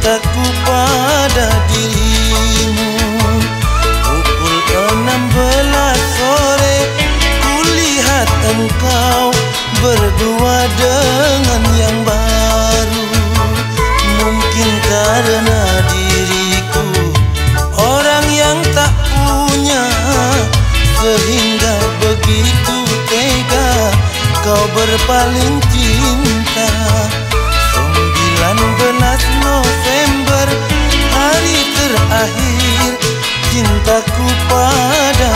cintaku pada dirimu. Pukul enam belas sore Kulihat engkau berdua dengan yang baru. Mungkin karena diriku Orang yang tak punya Sehingga begitu tega Kau berpaling cinta. berakhir cintaku pada